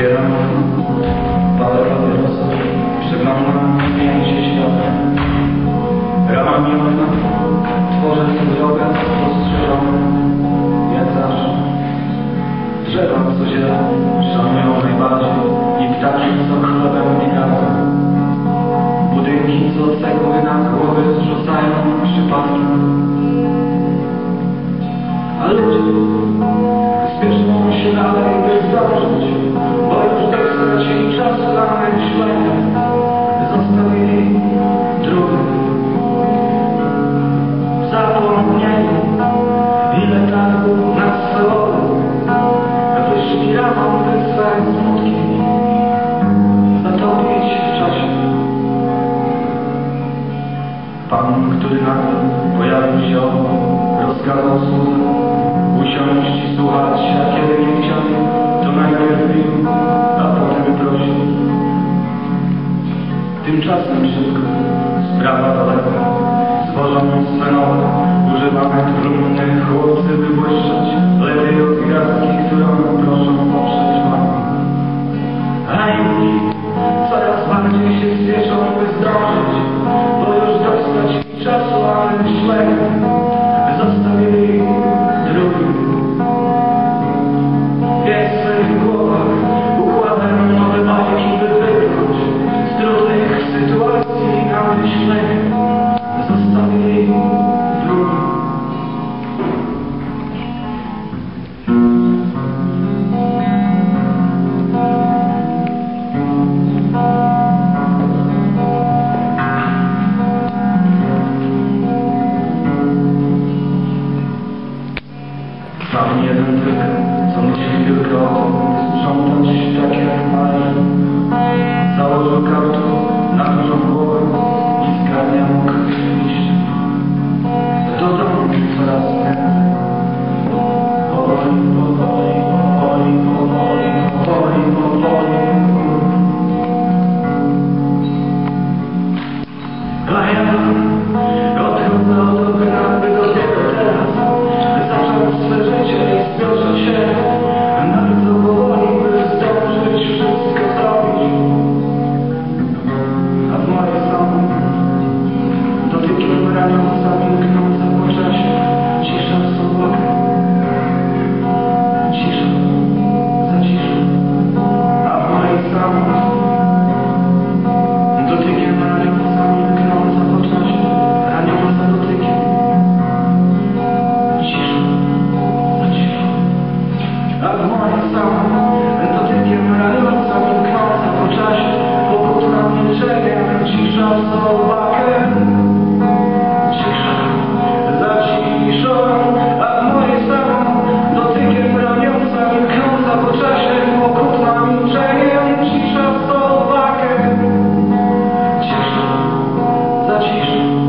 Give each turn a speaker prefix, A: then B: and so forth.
A: Queda palabra de przeglądam zdjęcie świata. Ramami okna tworzę sobie drogę rozstrzeżoną, jak zawsze. Drzewa, co szanują najbardziej i ptaki, co chlebem. Budynki, co cegły głowy zrzucają przypadkiem. A ludzie spieszą się dalej, by zdążyć, Nagle pojawił się obok, rozkazał słudze usiąść i słuchać, a kiedy nie chcieli, to najpierw bił, a potem prosił. Tymczasem szybko, sprawa daleka, Odchodzę od obrady dopiero teraz Zaczął swe życie i spioszę się Bardzo powoli, by wszystko zrobić. A w mojej Thank you.